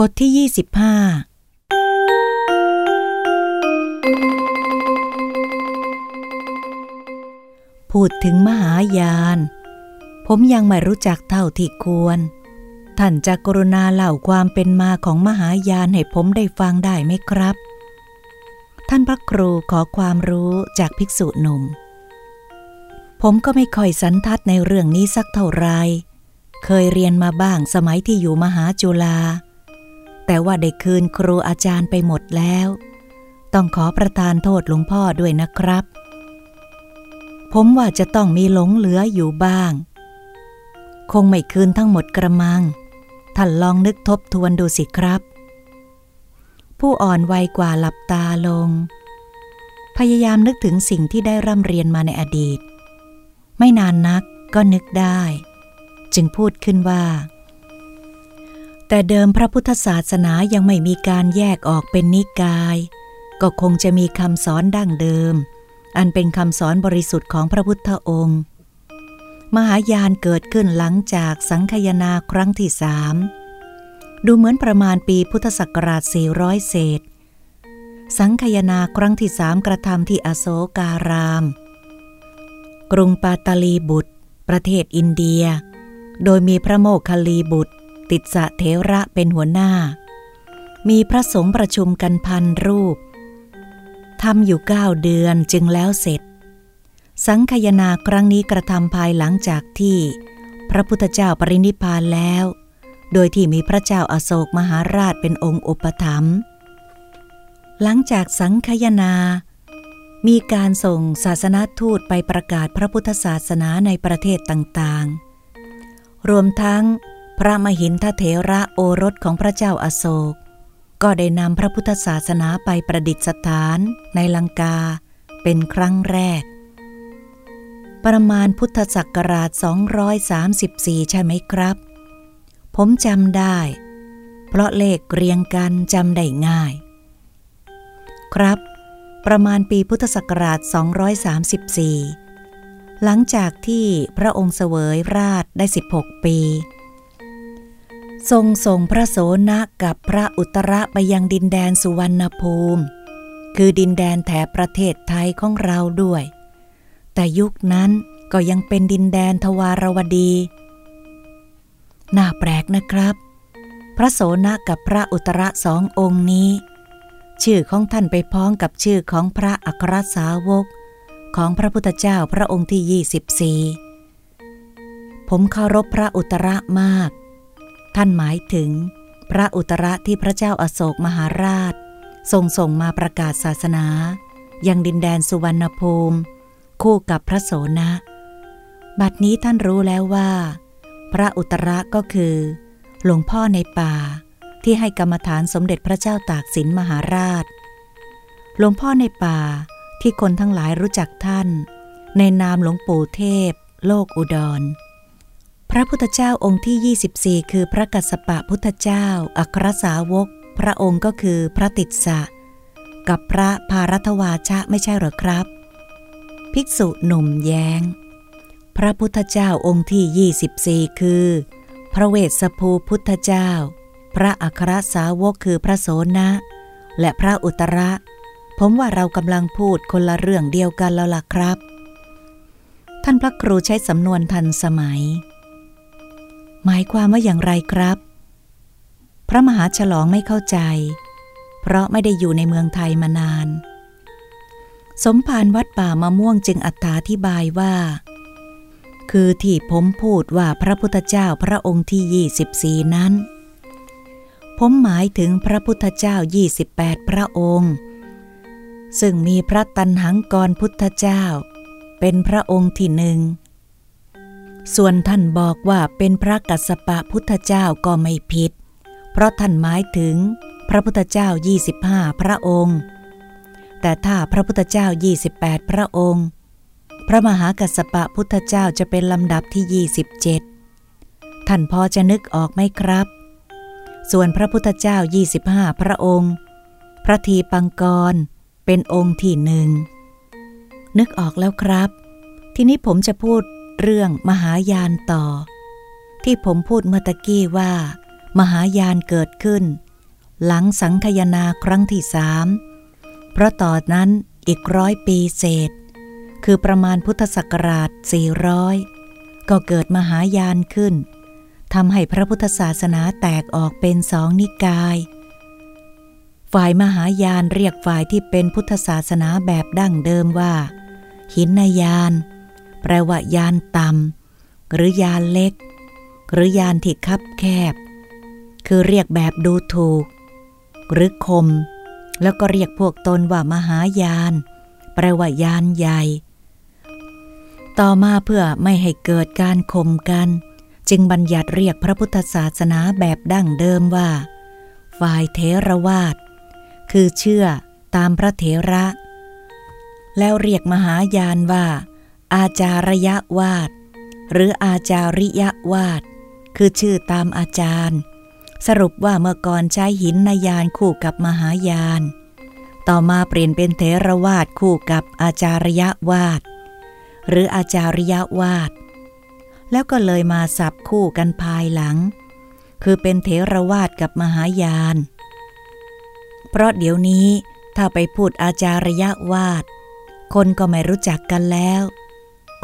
บทที่ 25 พูดถึงมหายาน ผมยังไม่รู้จักเท่าที่ควร ท่านจะกรุณาเล่าความเป็นมาของมหายานให้ผมได้ฟังได้ไหมครับ ท่านพระครูขอความรู้จากภิกษุหนุ่ม ผมก็ไม่ค่อยสันทัดในเรื่องนี้สักเท่าไร เคยเรียนมาบ้างสมัยที่อยู่มหาจุฬา แต่ว่าได้คืนครูอาจารย์ไปหมดแล้ว ต้องขอประทานโทษหลวงพ่อด้วยนะครับ ผมว่าจะต้องมีหลงเหลืออยู่บ้าง คงไม่คืนทั้งหมดกระมัง ท่านลองนึกทบทวนดูสิครับ ผู้อ่อนวัยกว่าหลับตาลง พยายามนึกถึงสิ่งที่ได้ร่ำเรียนมาในอดีต ไม่นานนักก็นึกได้ จึงพูดขึ้นว่า แต่เดิมพระพุทธศาสนายังไม่มีการแยกออกเป็นนิกาย ก็คงจะมีคำสอนดั้งเดิม อันเป็นคำสอนบริสุทธิ์ของพระพุทธองค์ มหายานเกิดขึ้นหลังจากสังคยนาครั้งที่สามดูเหมือนประมาณปีพุทธศักราช 400 เศษ สังคยนาครั้งที่สามกระทำที่อโศการาม กรุงปาตาลีบุตร ประเทศอินเดีย โดยมีพระโมคคัลลีบุตร ติสะเทระเป็นหัวหน้า มีพระสงฆ์ประชุมกันพันรูปทำอยู่เก้าเดือนจึงแล้วเสร็จ สังคยนาครั้งนี้กระทำภายหลังจากที่ พระพุทธเจ้าปรินิพานแล้ว โดยที่มีพระเจ้าอาโศกมหาราชเป็นองค์อุปถัมภ์หลังจากสังคยนา มีการส่งศาสนาทูตไปประกาศพระพุทธศาสนาในประเทศต่างๆ รวมทั้ง พระมหินทเถระโอรสของพระเจ้าอาโศก ก็ได้นำพระพุทธศาสนาไปประดิษฐานในลังกาเป็นครั้งแรก ประมาณพุทธศักราช 234 ใช่ไหมครับ ผมจำได้ เพราะเลขเรียงกันจำได้ง่าย ครับ ประมาณปีพุทธศักราช 234 หลังจากที่พระองค์เสวยราชได้ 16 ปี ทรงส่งพระโสนะกับพระอุตระไปยังดินแดนสุวรรณภูมิ คือดินแดนแถบประเทศไทยของเราด้วย แต่ยุคนั้นก็ยังเป็นดินแดนทวารวดี น่าแปลกนะครับ พระโสนะกับพระอุตระสององค์นี้ ชื่อของท่านไปพ้องกับชื่อของพระอัครสาวก ของพระพุทธเจ้าพระองค์ที่ 24 ผมเคารพพระอุตระมาก ท่านหมายถึง พระอุตระที่พระเจ้าอาโศกมหาราช ทรงส่งมาประกาศศาสนา ยังดินแดนสุวรรณภูมิ คู่กับพระโสนะ บัดนี้ท่านรู้แล้วว่า พระอุตระก็คือ หลวงพ่อในป่า ที่ให้กรรมฐานสมเด็จพระเจ้าตากสินมหาราช หลวงพ่อในป่าที่คนทั้งหลายรู้จักท่าน ในนามหลวงปู่เทพ โลกอุดร ระพุทธเจ้าองค์ที่ 24 คือพระกัสสปะพุทธเจ้า อัครสาวก พระองค์ก็คือพระติสสะ กับพระภารัตวาชะไม่ใช่หรอครับ ภิกษุหนุ่มแยง้ง พระพุทธเจ้าองค์ที่ 24 คือ พระเวสสภูพุทธเจ้า พระอัครสาวกคือพระโสนะ และพระอุตระ ผมว่าเรากำลังพูดคนละเรื่องเดียวกันแล้วล่ะครับ ท่านพระครูใช้สำนวนทันสมัย หมายความว่าอย่างไรครับ พระมหาฉลองไม่เข้าใจ เพราะไม่ได้อยู่ในเมืองไทยมานาน สมภารวัดป่ามะม่วงจึงอธิบายว่า คือที่ผมพูดว่าพระพุทธเจ้าพระองค์ที่ 24 นั้น ผมหมายถึงพระพุทธเจ้า 28 พระองค์ ซึ่งมีพระตันหังกรพุทธเจ้า เป็นพระองค์ที่หนึ่ง ส่วนท่านบอกว่าเป็นพระกัสสปะพุทธเจ้าก็ไม่ผิด เพราะท่านหมายถึงพระพุทธเจ้า 25 พระองค์ แต่ถ้าพระพุทธเจ้า 28 พระองค์ พระมหากัสสปะพุทธเจ้าจะเป็นลำดับที่ 27 ท่านพอจะนึกออกไหมครับ ส่วนพระพุทธเจ้า 25 พระองค์ พระทีปังกร เป็นองค์ที่หนึ่งนึกออกแล้วครับ ทีนี้ผมจะพูด เรื่องมหายานต่อ ที่ผมพูดเมื่อตะกี้ว่า มหายานเกิดขึ้น หลังสังคยนาครั้งที่สามเพราะต่อนนั้นอีกร้อยปีเศษ คือประมาณพุทธศักราช 400 ก็เกิดมหายานขึ้นทำให้พระพุทธศาสนาแตกออกเป็นสองนิกาย ฝ่ายมหายานเรียกฝ่ายที่เป็นพุทธศาสนาแบบดั้งเดิมว่า หินนายาน แปลว่ายานต่ำหรือยานเล็ก หรือยานที่คับแคบ คือเรียกแบบดูถูก หรือคม แล้วก็เรียกพวกตนว่ามหายาน แปลว่ายานใหญ่ ต่อมาเพื่อไม่ให้เกิดการข่มกัน จึงบัญญัติเรียกพระพุทธศาสนาแบบดั้งเดิมว่า ฝ่ายเทรวาสคือเชื่อตามพระเถระ แล้วเรียกมหายานว่า อาจารยวาดหรืออาจาริยวาดคือชื่อตามอาจารย์ สรุปว่าเมื่อก่อนใช้หินนายานคู่กับมหายาน ต่อมาเปลี่ยนเป็นเทรวาดคู่กับอาจารยวาดหรืออาจาริยวาดแล้วก็เลยมาสับคู่กันภายหลัง คือเป็นเทรวาสกับมหายาน เพราะเดี๋ยวนี้ถ้าไปพูดอาจารยวาดคนก็ไม่รู้จักกันแล้ว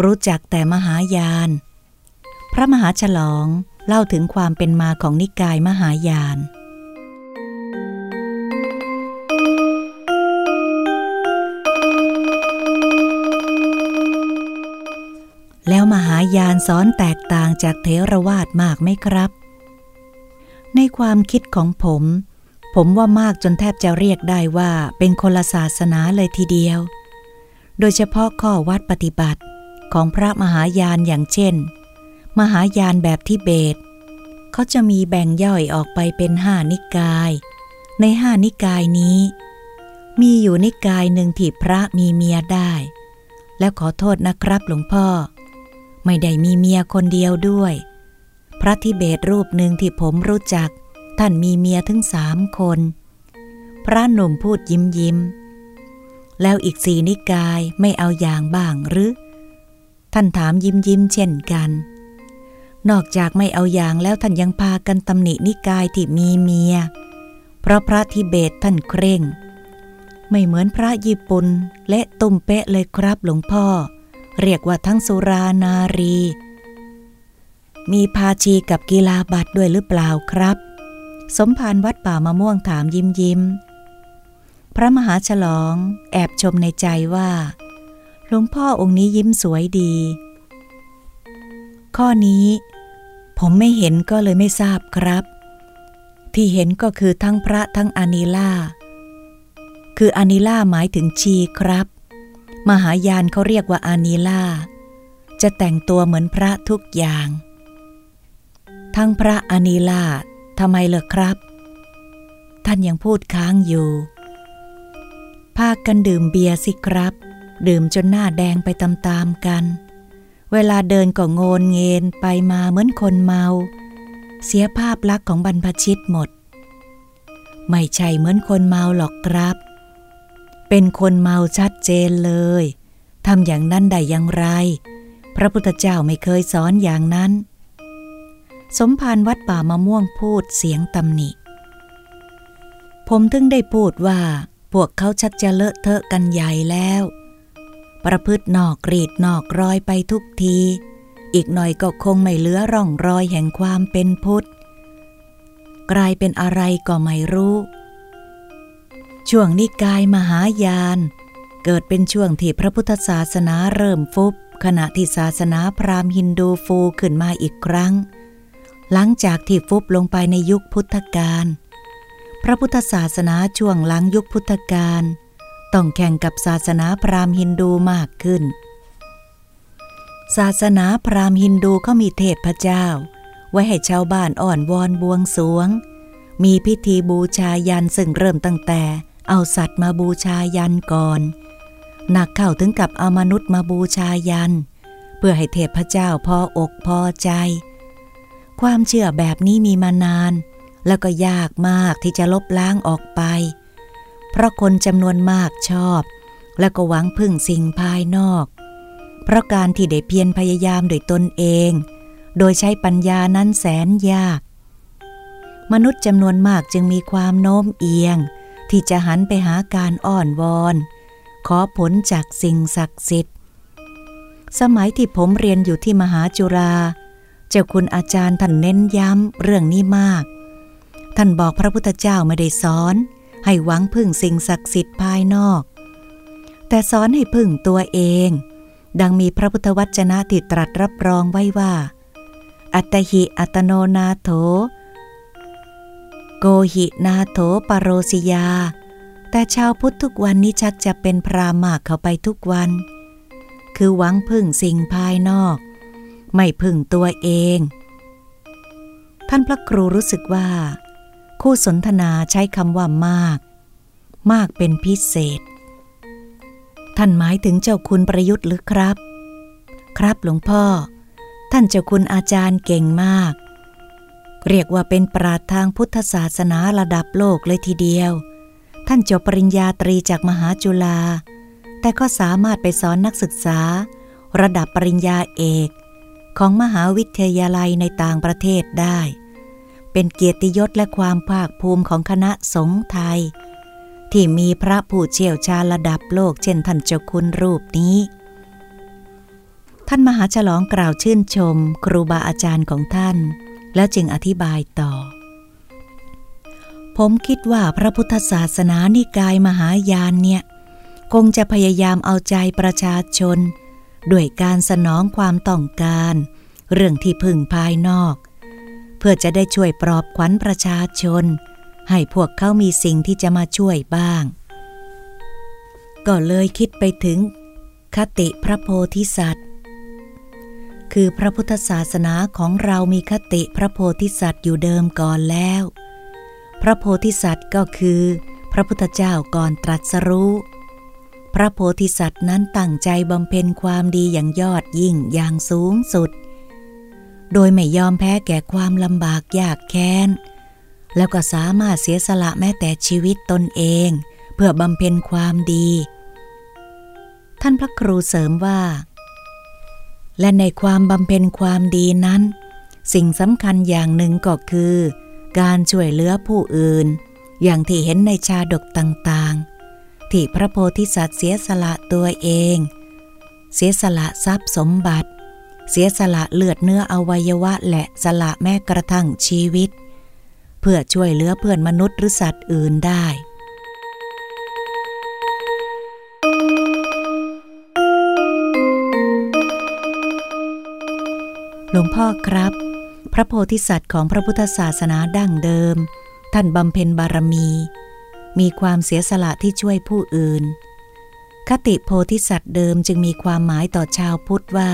รู้จักแต่มหายาน พระมหาฉลองเล่าถึงความเป็นมาของนิกายมหายาน แล้วมหายานสอนแตกต่างจากเทรวาสมากไหมครับ ในความคิดของผม ผมว่ามากจนแทบจะเรียกได้ว่าเป็นคนละศาสนาเลยทีเดียว โดยเฉพาะข้อวัดปฏิบัติ ของพระมหายานอย่างเช่น มหายานแบบทิเบต เขาจะมีแบ่งย่อยออกไปเป็นห้านิกาย ในห้านิกายนี้ มีอยู่นิกายหนึ่งที่พระมีเมียได้ แล้วขอโทษนะครับหลวงพ่อ ไม่ได้มีเมียคนเดียวด้วย พระทิเบตรูปหนึ่งที่ผมรู้จัก ท่านมีเมียถึงสามคน พระหนุ่มพูดยิ้มยิ้มแล้วอีกสี่นิกายไม่เอาอย่างบ้างหรือ ท่านถามยิ้มยิ้มเช่นกัน นอกจากไม่เอาอย่างแล้วท่านยังพากันตำหนินิกายที่มีเมีย เพราะพระทิเบตท่านเคร่ง ไม่เหมือนพระญี่ปุ่นและตุ่มเป๊ะเลยครับหลวงพ่อ เรียกว่าทั้งสุรานารี มีพาชีกับกีฬาบัตรด้วยหรือเปล่าครับ สมภารวัดป่ามะม่วงถามยิ้มยิ้มพระมหาฉลองแอบชมในใจว่า หลวงพ่อองค์นี้ยิ้มสวยดี ข้อนี้ ผมไม่เห็นก็เลยไม่ทราบครับ ที่เห็นก็คือทั้งพระทั้งอานิล่า คืออานิล่าหมายถึงชีครับ มหายานเขาเรียกว่าอานีลาจะแต่งตัวเหมือนพระทุกอย่าง ทั้งพระอานีลาทำไมเลอครับ ท่านยังพูดค้างอยู่ พากันดื่มเบียร์สิครับ ดื่มจนหน้าแดงไปตามๆกัน เวลาเดินก็โงนเงินไปมาเหมือนคนเมา เสียภาพลักษณ์ของบรรพชิตหมด ไม่ใช่เหมือนคนเมาหรอกครับ เป็นคนเมาชัดเจนเลยทำอย่างนั้นได้อย่างไร พระพุทธเจ้าไม่เคยสอนอย่างนั้น สมภารวัดป่ามะม่วงพูดเสียงตำหนิ ผมถึงได้พูดว่าพวกเขาชักจะเลอะเทอะกันใหญ่แล้ว ประพฤตินอกกรีดนอกรอยไปทุกที อีกหน่อยก็คงไม่เหลือร่องรอยแห่งความเป็นพุทธ กลายเป็นอะไรก็ไม่รู้ ช่วงนิกายมหายาน เกิดเป็นช่วงที่พระพุทธศาสนาเริ่มฟุบ ขณะที่ศาสนาพราหมณ์ฮินดูฟูขึ้นมาอีกครั้ง หลังจากที่ฟุบลงไปในยุคพุทธกาลพระพุทธศาสนาช่วงหลังยุคพุทธกาล ต้องแข่งกับศาสนาพราหมณ์ฮินดูมากขึ้น ศาสนาพราหมณ์ฮินดูเขามีเทพเจ้า ไว้ให้ชาวบ้านอ่อนวอนบวงสวง มีพิธีบูชายันซึ่งเริ่มตั้งแต่เอาสัตว์มาบูชายันก่อน หนักเข้าถึงกับเอามนุษย์มาบูชายัน เพื่อให้เทพเจ้าพออกพอใจ ความเชื่อแบบนี้มีมานาน แล้วก็ยากมากที่จะลบล้างออกไป เพราะคนจำนวนมากชอบ แล้วก็หวังพึ่งสิ่งภายนอก เพราะการที่ได้เพียรพยายามโดยตนเอง โดยใช้ปัญญานั้นแสนยาก มนุษย์จำนวนมากจึงมีความโน้มเอียง ที่จะหันไปหาการอ้อนวอน ขอผลจากสิ่งศักดิ์สิทธิ์ สมัยที่ผมเรียนอยู่ที่มหาจุฬาเจ้าคุณอาจารย์ท่านเน้นย้ำเรื่องนี้มาก ท่านบอกพระพุทธเจ้าไม่ได้สอน ให้หวังพึ่งสิ่งศักดิ์สิทธิ์ภายนอก แต่สอนให้พึ่งตัวเอง ดังมีพระพุทธวจนะที่ตรัสรับรองไว้ว่า อัตหิอัตโนนาโถ โกหินาโถปโรสิยา แต่ชาวพุทธทุกวันนี้ชักจะเป็นพรามากเข้าไปทุกวัน คือหวังพึ่งสิ่งภายนอก ไม่พึ่งตัวเอง ท่านพระครูรู้สึกว่า คู่สนทนาใช้คำว่ามาก มากเป็นพิเศษ ท่านหมายถึงเจ้าคุณประยุทธ์หรือครับ ครับหลวงพ่อ ท่านเจ้าคุณอาจารย์เก่งมาก เรียกว่าเป็นปราดทางพุทธศาสนาระดับโลกเลยทีเดียว ท่านจบปริญญาตรีจากมหาจุฬาแต่ก็สามารถไปสอนนักศึกษา ระดับปริญญาเอก ของมหาวิทยาลัยในต่างประเทศได้ เป็นเกียรติยศและความภาคภูมิของคณะสงฆ์ไทย ที่มีพระผู้เชี่ยวชาญระดับโลกเช่นท่านเจ้าคุณรูปนี้ ท่านมหาฉลองกล่าวชื่นชม ครูบาอาจารย์ของท่าน แล้วจึงอธิบายต่อ ผมคิดว่าพระพุทธศาสนานิกายมหายานเนี่ย คงจะพยายามเอาใจประชาชน ด้วยการสนองความต้องการ เรื่องที่พึ่งภายนอก เพื่อจะได้ช่วยปลอบขวัญประชาชน ให้พวกเขามีสิ่งที่จะมาช่วยบ้าง ก็เลยคิดไปถึง คติพระโพธิสัตว์ คือพระพุทธศาสนาของเรามีคติพระโพธิสัตว์อยู่เดิมก่อนแล้ว พระโพธิสัตว์ก็คือ พระพุทธเจ้าก่อนตรัสรู้พระโพธิสัตว์นั้นตั้งใจบำเพ็ญความดีอย่างยอดยิ่งอย่างสูงสุด โดยไม่ยอมแพ้แก่ความลำบากยากแค้น แล้วก็สามารถเสียสละแม้แต่ชีวิตตนเอง เพื่อบำเพ็ญความดี ท่านพระครูเสริมว่า และในความบำเพ็ญความดีนั้น สิ่งสำคัญอย่างหนึ่งก็คือ การช่วยเหลือผู้อื่น อย่างที่เห็นในชาดกต่างๆ ที่พระโพธิสัตว์เสียสละตัวเอง เสียสละทรัพย์สมบัติ เสียสละเลือดเนื้ออวัยวะและสละแม้กระทั่งชีวิต เพื่อช่วยเหลือเพื่อนมนุษย์หรือสัตว์อื่นได้ หลวงพ่อครับ พระโพธิสัตว์ของพระพุทธศาสนาดั้งเดิม ท่านบำเพ็ญบารมี มีความเสียสละที่ช่วยผู้อื่น คติโพธิสัตว์เดิมจึงมีความหมายต่อชาวพุทธว่า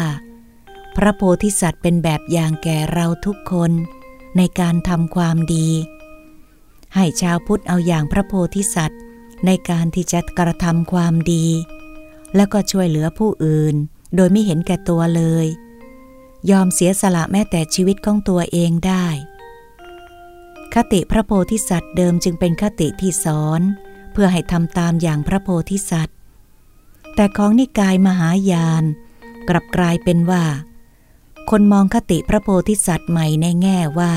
พระโพธิสัตว์เป็นแบบอย่างแก่เราทุกคนในการทำความดี ให้ชาวพุทธเอาอย่างพระโพธิสัตว์ในการที่จะกระทำความดี แล้วก็ช่วยเหลือผู้อื่น โดยไม่เห็นแก่ตัวเลย ยอมเสียสละแม้แต่ชีวิตของตัวเองได้ คติพระโพธิสัตว์เดิมจึงเป็นคติที่สอน เพื่อให้ทำตามอย่างพระโพธิสัตว์ แต่ของนิกายมหายานกลับกลายเป็นว่า คนมองคติพระโพธิสัตว์ใหม่ในแง่ว่า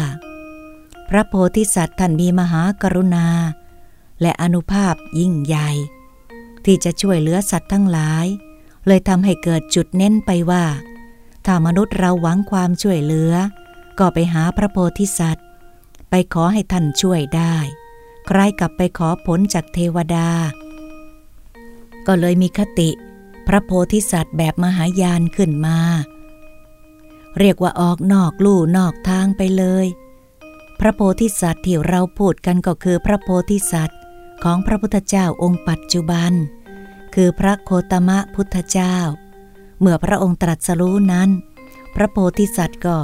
พระโพธิสัตว์ท่านมีมหากรุณา และอนุภาพยิ่งใหญ่ ที่จะช่วยเหลือสัตว์ทั้งหลาย เลยทำให้เกิดจุดเน้นไปว่า ถ้ามนุษย์เราหวังความช่วยเหลือ ก็ไปหาพระโพธิสัตว์ ไปขอให้ท่านช่วยได้ ใครกลับไปขอผลจากเทวดา ก็เลยมีคติ พระโพธิสัตว์แบบมหายานขึ้นมา เรียกว่าออกนอกลู่นอกทางไปเลย พระโพธิสัตว์ที่เราพูดกันก็คือพระโพธิสัตว์ของพระพุทธเจ้าองค์ปัจจุบัน คือพระโคตมะพุทธเจ้า เมื่อพระองค์ตรัสรู้นั้น พระโพธิสัตว์ก็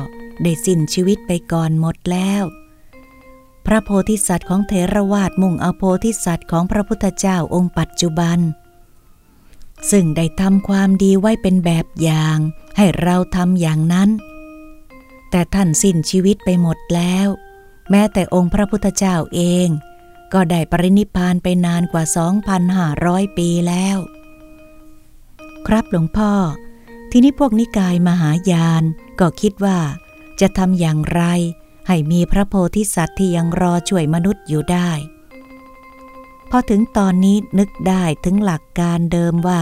ได้สิ้นชีวิตไปก่อนหมดแล้ว พระโพธิสัตว์ของเทรวาสมุ่งเอาโพธิสัตว์ของพระพุทธเจ้าองค์ปัจจุบัน ซึ่งได้ทำความดีไว้เป็นแบบอย่าง ให้เราทำอย่างนั้น แต่ท่านสิ้นชีวิตไปหมดแล้ว แม้แต่องค์พระพุทธเจ้าเอง ก็ได้ปรินิพานไปนานกว่า 2,500 ปีแล้ว ครับหลวงพ่อ ทีนี้พวกนิกายมหายานก็คิดว่า จะทำอย่างไร ให้มีพระโพธิสัตว์ที่ยังรอช่วยมนุษย์อยู่ได้ พอถึงตอนนี้นึกได้ถึงหลักการเดิมว่า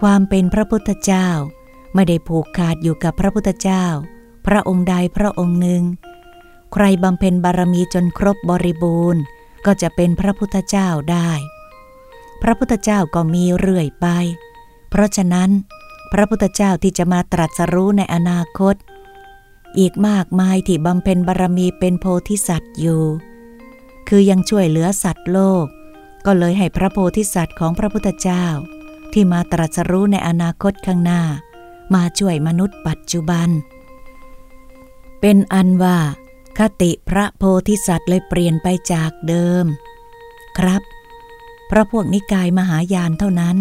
ความเป็นพระพุทธเจ้า ไม่ได้ผูกขาดอยู่กับพระพุทธเจ้า พระองค์ใดพระองค์หนึ่ง ใครบำเพ็ญบารมีจนครบบริบูรณ์ ก็จะเป็นพระพุทธเจ้าได้ พระพุทธเจ้าก็มีเรื่อยไป เพราะฉะนั้น พระพุทธเจ้าที่จะมาตรัสรู้ในอนาคต อีกมากมายที่บำเพ็ญบารมีเป็นโพธิสัตว์อยู่ คือยังช่วยเหลือสัตว์โลก ก็เลยให้พระโพธิสัตว์ของพระพุทธเจ้า ที่มาตรัสรู้ในอนาคตข้างหน้า มาช่วยมนุษย์ปัจจุบัน เป็นอันว่า คติพระโพธิสัตว์เลยเปลี่ยนไปจากเดิม ครับ เพราะพวกนิกายมหายานเท่านั้น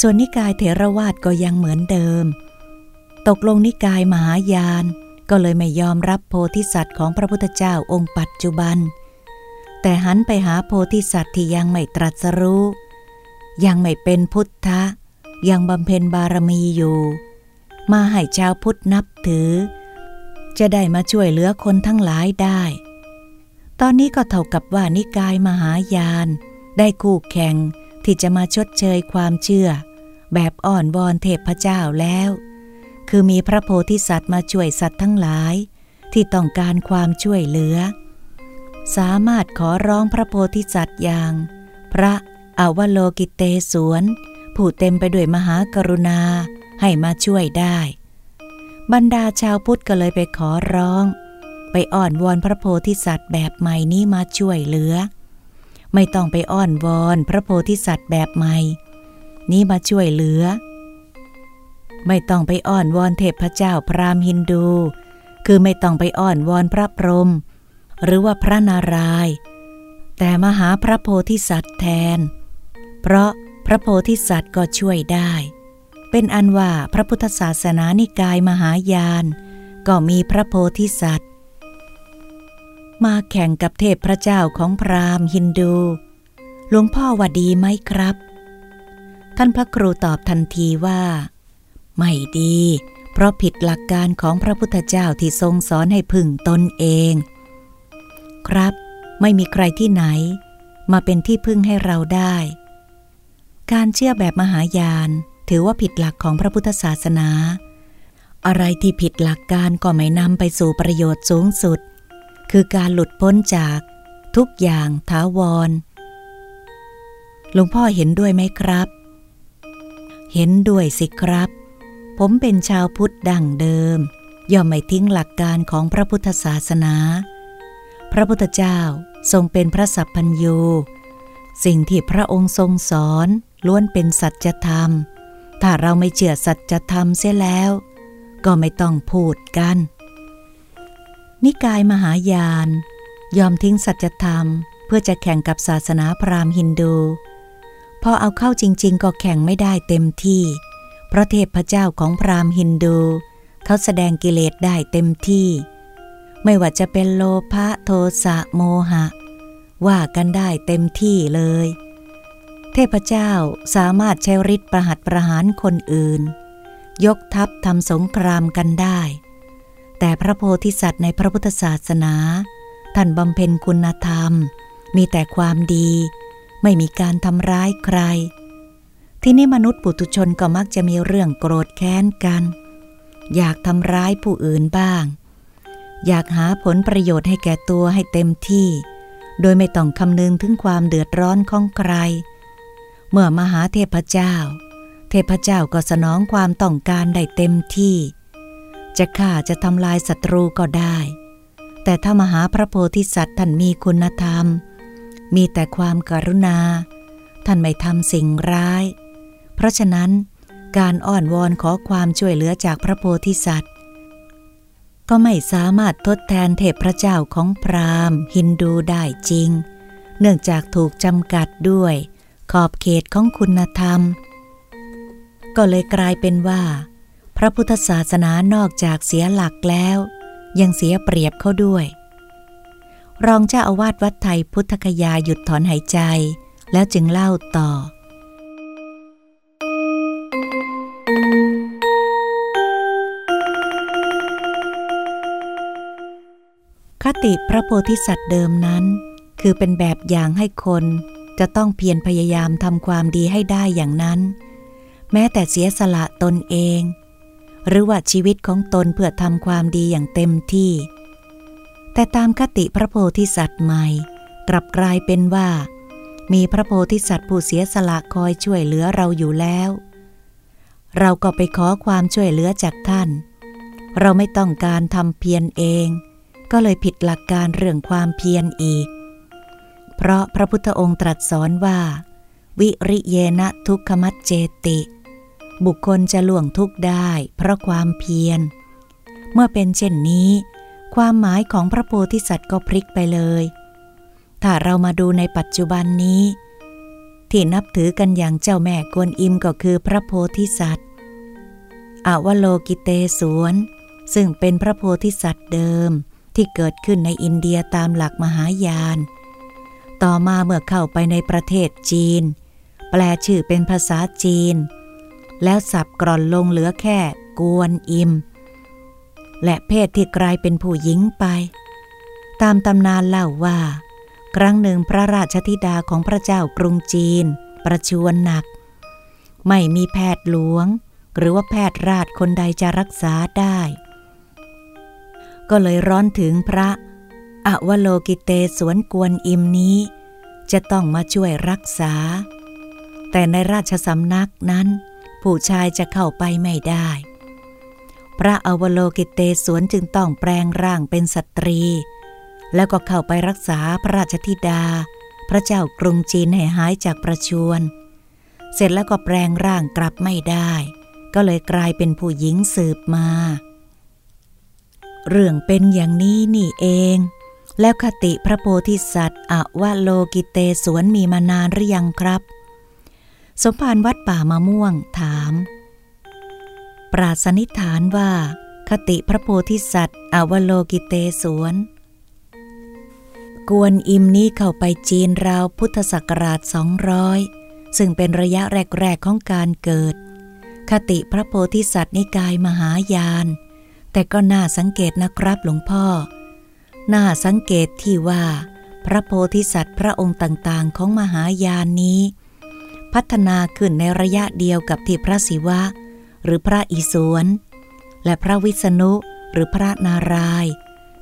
ส่วนนิกายเถรวาทก็ยังเหมือนเดิม ตกลงนิกายมหายานก็เลยไม่ยอมรับโพธิสัตว์ของพระพุทธเจ้าองค์ปัจจุบัน แต่หันไปหาโพธิสัตว์ที่ยังไม่ตรัสรู้ ยังไม่เป็นพุทธะ ยังบำเพ็ญบารมีอยู่ มาให้ชาวพุทธนับถือ จะได้มาช่วยเหลือคนทั้งหลายได้ ตอนนี้ก็เท่ากับว่านิกายมหายาน ได้คู่แข่งที่จะมาชดเชยความเชื่อ แบบอ่อนวอนเทพเจ้าแล้ว คือมีพระโพธิสัตว์มาช่วยสัตว์ทั้งหลาย ที่ต้องการความช่วยเหลือ สามารถขอร้องพระโพธิสัตว์อย่าง พระอวโลกิเตสวนผู้เต็มไปด้วยมหากรุณาให้มาช่วยได้ บรรดาชาวพุทธก็เลยไปขอร้อง ไปอ้อนวอนพระโพธิสัตว์แบบใหม่นี้มาช่วยเหลือ ไม่ต้องไปอ้อนวอนพระโพธิสัตว์แบบใหม่ นี้มาช่วยเหลือ ไม่ต้องไปอ้อนวอนเทพเจ้าพราหมณ์ฮินดู คือไม่ต้องไปอ้อนวอนพระพรหม หรือว่าพระนารายณ์แต่มาหาพระโพธิสัตว์แทน เพราะพระโพธิสัตว์ก็ช่วยได้ เป็นอันว่าพระพุทธศาสนานิกายมหายาน ก็มีพระโพธิสัตว์ มาแข่งกับเทพพระเจ้าของพราหมณ์ฮินดู หลวงพ่อว่าดีไหมครับ ท่านพระครูตอบทันทีว่า ไม่ดี เพราะผิดหลักการของพระพุทธเจ้าที่ทรงสอนให้พึ่งตนเอง ครับ ไม่มีใครที่ไหน มาเป็นที่พึ่งให้เราได้ การเชื่อแบบมหายานถือว่าผิดหลักของพระพุทธศาสนา อะไรที่ผิดหลักการก็ไม่นำไปสู่ประโยชน์สูงสุด คือการหลุดพ้นจากทุกอย่างท้าวรหลวงพ่อเห็นด้วยไหมครับ เห็นด้วยสิครับ ผมเป็นชาวพุทธดั้งเดิม ย่อมไม่ทิ้งหลักการของพระพุทธศาสนา พระพุทธเจ้าทรงเป็นพระสัพพัญญู สิ่งที่พระองค์ทรงสอนล้วนเป็นสัจธรรม ถ้าเราไม่เชื่อสัจธรรมเสียแล้ว ก็ไม่ต้องพูดกัน นิกายมหายาน ยอมทิ้งสัจธรรม เพื่อจะแข่งกับศาสนาพราหมณ์ฮินดู พอเอาเข้าจริง ๆ ก็แข่งไม่ได้เต็มที่ เพราะเทพเจ้าของพราหมณ์ฮินดู เขาแสดงกิเลสได้เต็มที่ ไม่ว่าจะเป็นโลภะโทสะโมหะ ว่ากันได้เต็มที่เลย เทพเจ้าสามารถใช้ฤทธิ์ประหัตประหารคนอื่น ยกทัพทำสงครามกันได้ แต่พระโพธิสัตว์ในพระพุทธศาสนา ท่านบำเพ็ญคุณธรรม มีแต่ความดี ไม่มีการทำร้ายใคร ที่นี่มนุษย์ปุถุชนก็มักจะมีเรื่องโกรธแค้นกัน อยากทำร้ายผู้อื่นบ้าง อยากหาผลประโยชน์ให้แก่ตัวให้เต็มที่ โดยไม่ต้องคำนึงถึงความเดือดร้อนของใคร เมื่อมาหาเทพเจ้า เทพเจ้าก็สนองความต้องการได้เต็มที่ จะฆ่าจะทำลายศัตรูก็ได้ แต่ถ้ามหาพระโพธิสัตว์ท่านมีคุณธรรม มีแต่ความกรุณา ท่านไม่ทำสิ่งร้าย เพราะฉะนั้นการอ้อนวอนขอความช่วยเหลือจากพระโพธิสัตว์ ก็ไม่สามารถทดแทนเทพพระเจ้าของพราหมณ์ ฮินดูได้จริง เนื่องจากถูกจำกัดด้วย ขอบเขตของคุณธรรม ก็เลยกลายเป็นว่า พระพุทธศาสนานอกจากเสียหลักแล้ว ยังเสียเปรียบเขาด้วย รองเจ้าอาวาสวัดไทยพุทธคยาหยุดถอนหายใจ แล้วจึงเล่าต่อ ติพระโพธิสัตว์เดิมนั้น คือเป็นแบบอย่างให้คนจะต้องเพียรพยายามทำความดีให้ได้อย่างนั้น แม้แต่เสียสละตนเอง หรือว่าชีวิตของตนเพื่อทำความดีอย่างเต็มที่ แต่ตามคติพระโพธิสัตว์ใหม่ กลับกลายเป็นว่า มีพระโพธิสัตว์ผู้เสียสละคอยช่วยเหลือเราอยู่แล้ว เราก็ไปขอความช่วยเหลือจากท่าน เราไม่ต้องการทำเพียรเอง ก็เลยผิดหลักการเรื่องความเพียรอีก เพราะพระพุทธองค์ตรัสสอนว่า วิริเยนะทุกขมัจเจติ บุคคลจะล่วงทุกข์ได้เพราะความเพียร เมื่อเป็นเช่นนี้ ความหมายของพระโพธิสัตว์ก็พลิกไปเลย ถ้าเรามาดูในปัจจุบันนี้ ที่นับถือกันอย่างเจ้าแม่กวนอิมก็คือพระโพธิสัตว์อวโลกิเตสวน ซึ่งเป็นพระโพธิสัตว์เดิม ที่เกิดขึ้นในอินเดียตามหลักมหายาน ต่อมาเมื่อเข้าไปในประเทศจีน แปลชื่อเป็นภาษาจีน แล้วสับกร่อนลงเหลือแค่กวนอิม และเพศที่กลายเป็นผู้หญิงไป ตามตำนานเล่าว่า ครั้งหนึ่งพระราชธิดาของพระเจ้ากรุงจีน ประชวรหนัก ไม่มีแพทย์หลวง หรือว่าแพทย์ราชคนใดจะรักษาได้ ก็เลยร้อนถึงพระอวโลกิเตสวนกวนอิมนี้ จะต้องมาช่วยรักษา แต่ในราชสำนักนั้น ผู้ชายจะเข้าไปไม่ได้ พระอวโลกิเตสวนจึงต้องแปลงร่างเป็นสตรี แล้วก็เข้าไปรักษาพระราชธิดา พระเจ้ากรุงจีนให้หายจากประชวน เสร็จแล้วก็แปลงร่างกลับไม่ได้ ก็เลยกลายเป็นผู้หญิงสืบมา เรื่องเป็นอย่างนี้นี่เอง แล้วคติพระโพธิสัตว์อวโลกิเตสวนมีมานานหรือยังครับ สมภารวัดป่ามะม่วงถาม ปราศนิฐานว่า คติพระโพธิสัตว์อวโลกิเตสวนกวนอิมนี้เข้าไปจีนราวพุทธศักราชสองร้อยซึ่งเป็นระยะแรก ๆ ของการเกิด คติพระโพธิสัตว์นิกายมหายาน แต่ก็น่าสังเกตนะครับหลวงพ่อ น่าสังเกตที่ว่า พระโพธิสัตว์พระองค์ต่างๆ ของมหายานนี้ พัฒนาขึ้นในระยะเดียวกับที่พระศิวะ หรือพระอิศวรและพระวิษณุหรือพระนาราย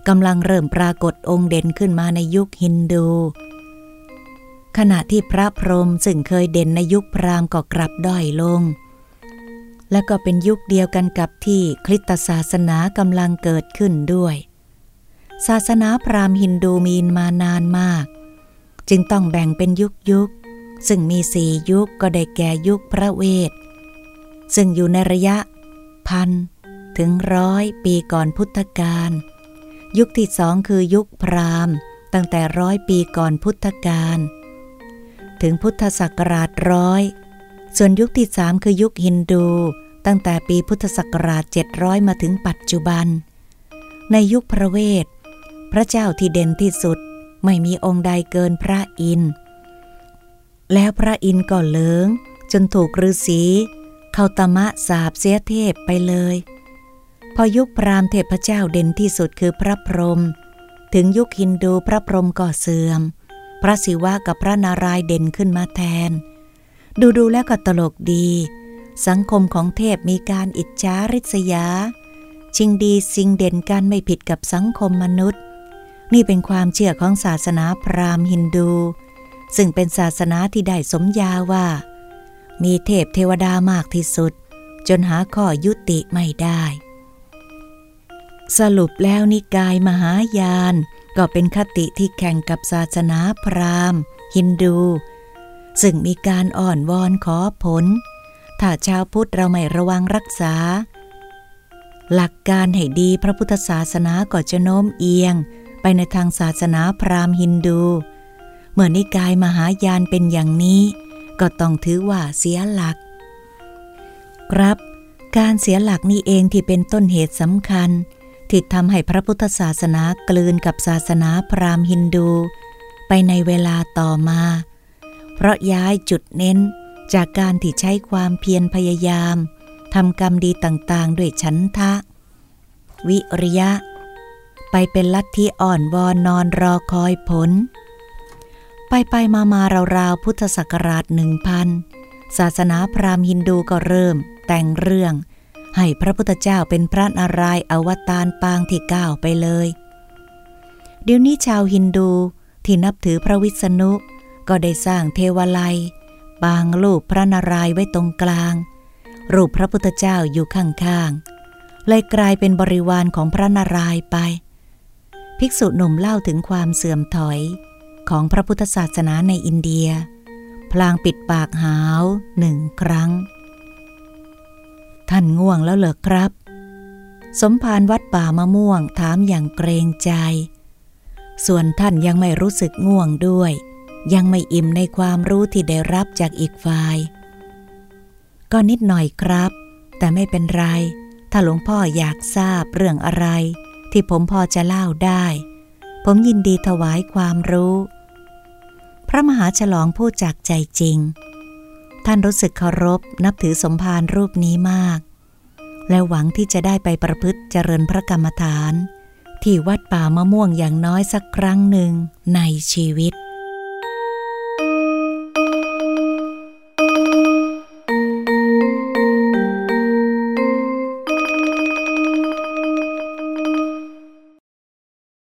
กำลังเริ่มปรากฏองค์เด่นขึ้นมาในยุคฮินดู ขณะที่พระพรหมซึ่งเคยเด่นในยุคพราหมณ์ก็กลับด้อยลง และก็เป็นยุคเดียวกันกับที่คริสตศาสนากำลังเกิดขึ้นด้วย ศาสนาพราหมณ์ฮินดูมีนมานานมาก จึงต้องแบ่งเป็นยุคยุค ซึ่งมีสี่ยุคก็ได้แก่ยุคพระเวท ซึ่งอยู่ในระยะ พัน ถึงร้อยปีก่อนพุทธกาลยุคที่สองคือยุคพราหมณ์ ตั้งแต่ร้อยปีก่อนพุทธกาลถึงพุทธศักราชร้อย ส่วนยุคที่สามคือยุคฮินดู ตั้งแต่ปีพุทธศักราช 700 มาถึงปัจจุบัน ในยุคพระเวท พระเจ้าที่เด่นที่สุดไม่มีองค์ใดเกินพระอินทร์แล้วพระอินทร์ก็เลิงจนถูกฤาษีเขาตมะสาบเสียเทพไปเลย พอยุคพราหมณ์เทพเจ้าเด่นที่สุดคือพระพรหมถึงยุคฮินดูพระพรหมก็เสื่อม พระศิวะกับพระนารายณ์เด่นขึ้นมาแทน ดูดูแล้วก็ตลกดี สังคมของเทพมีการอิจฉาริษยา ชิงดีสิงเด่นกันไม่ผิดกับสังคมมนุษย์ นี่เป็นความเชื่อของศาสนาพราหมณ์ฮินดู ซึ่งเป็นศาสนาที่ได้สมญาว่า มีเทพเทวดามากที่สุด จนหาข้อยุติไม่ได้ สรุปแล้วนิกายมหายานก็เป็นคติที่แข่งกับศาสนาพราหมณ์ ฮินดู ซึ่งมีการอ่อนวอนขอผล ถ้าชาวพุทธเราไม่ระวังรักษา หลักการให้ดีพระพุทธศาสนาก็จะโน้มเอียง ไปในทางศาสนาพราหมณ์ฮินดู เมื่อนิกายมหายานเป็นอย่างนี้ ก็ต้องถือว่าเสียหลัก ครับ การเสียหลักนี่เองที่เป็นต้นเหตุสำคัญที่ทำให้พระพุทธศาสนากลืนกับศาสนาพราหมณ์ฮินดู ไปในเวลาต่อมา เพราะย้ายจุดเน้นจากการที่ใช้ความเพียรพยายามทำกรรมดีต่างๆ ด้วยฉันทะ วิริยะ ไปเป็นลัทธิอ่อนวอนนอนรอคอยผล ไปไปมามาราวๆพุทธศักราชหนึ่งพันศาสนาพราหมณ์ฮินดูก็เริ่ม แต่งเรื่อง ให้พระพุทธเจ้าเป็นพระนารายณ์อวตารปางที่เก้าไปเลย เดี๋ยวนี้ชาวฮินดูที่นับถือพระวิษณุ ก็ได้สร้างเทวไลยปางรูปพระนารายณ์ไว้ตรงกลาง รูปพระพุทธเจ้าอยู่ข้างๆเลยกลายเป็นบริวารของพระนารายณ์ไป ภิกษุหนุ่มเล่าถึงความเสื่อมถอยของพระพุทธศาสนาในอินเดีย พลางปิดปากหาวหนึ่งครั้ง ท่านง่วงแล้วเหรอครับ สมภารวัดป่ามะม่วงถามอย่างเกรงใจ ส่วนท่านยังไม่รู้สึกง่วงด้วย ยังไม่อิ่มในความรู้ที่ได้รับจากอีกฝ่าย ก็นิดหน่อยครับ แต่ไม่เป็นไร ถ้าหลวงพ่ออยากทราบเรื่องอะไร ที่ผมพอจะเล่าได้ ผมยินดีถวายความรู้ พระมหาฉลองพูดจากใจจริง ท่านรู้สึกเคารพนับถือสมภารรูปนี้มาก และหวังที่จะได้ไปประพฤติเจริญพระกรรมฐาน ที่วัดป่ามะม่วงอย่างน้อยสักครั้งหนึ่งในชีวิต